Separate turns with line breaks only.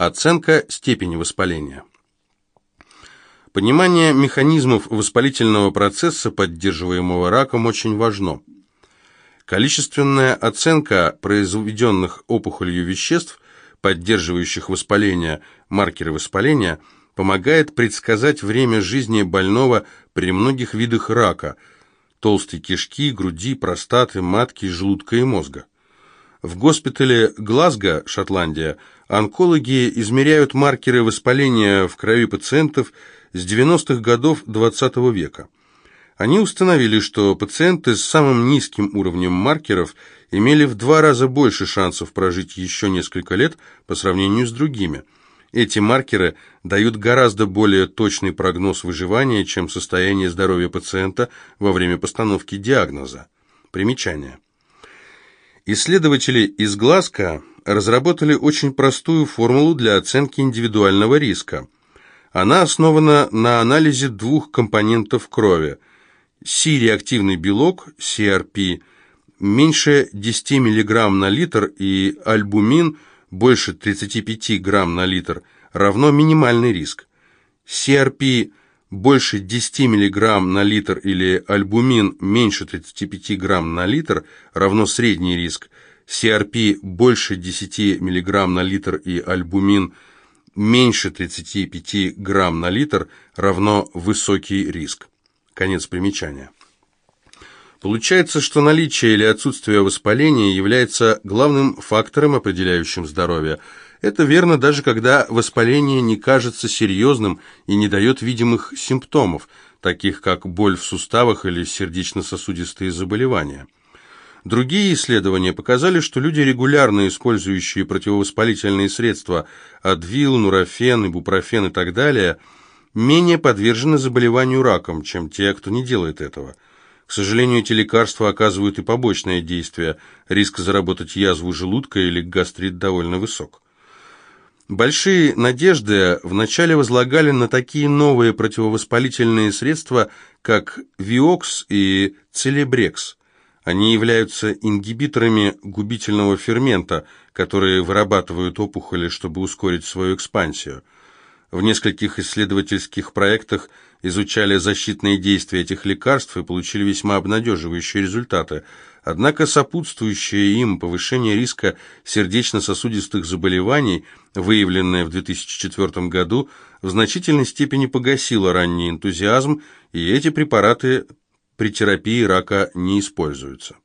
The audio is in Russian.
Оценка степени воспаления. Понимание механизмов воспалительного процесса, поддерживаемого раком, очень важно. Количественная оценка произведенных опухолью веществ, поддерживающих воспаление, маркеры воспаления, помогает предсказать время жизни больного при многих видах рака – толстой кишки, груди, простаты, матки, желудка и мозга. В госпитале Глазго, Шотландия, онкологи измеряют маркеры воспаления в крови пациентов с 90-х годов XX -го века. Они установили, что пациенты с самым низким уровнем маркеров имели в два раза больше шансов прожить еще несколько лет по сравнению с другими. Эти маркеры дают гораздо более точный прогноз выживания, чем состояние здоровья пациента во время постановки диагноза. Примечание. Исследователи из Глазка разработали очень простую формулу для оценки индивидуального риска. Она основана на анализе двух компонентов крови. Си-реактивный белок, CRP, меньше 10 мг на литр и альбумин больше 35 грамм на литр равно минимальный риск. CRP больше 10 мг на литр или альбумин меньше 35 грамм на литр равно средний риск, CRP больше 10 мг на литр и альбумин меньше 35 грамм на литр равно высокий риск. Конец примечания. Получается, что наличие или отсутствие воспаления является главным фактором, определяющим здоровье – это верно даже когда воспаление не кажется серьезным и не дает видимых симптомов, таких как боль в суставах или сердечно-сосудистые заболевания. Другие исследования показали, что люди, регулярно использующие противовоспалительные средства адвил, нурофен, ибупрофен и так далее, менее подвержены заболеванию раком, чем те, кто не делает этого. К сожалению, эти лекарства оказывают и побочное действие. Риск заработать язву желудка или гастрит довольно высок. Большие надежды вначале возлагали на такие новые противовоспалительные средства, как Виокс и Целебрекс. Они являются ингибиторами губительного фермента, которые вырабатывают опухоли, чтобы ускорить свою экспансию. В нескольких исследовательских проектах изучали защитные действия этих лекарств и получили весьма обнадеживающие результаты – Однако сопутствующее им повышение риска сердечно-сосудистых заболеваний, выявленное в 2004 году, в значительной степени погасило ранний энтузиазм, и эти препараты при терапии рака не используются.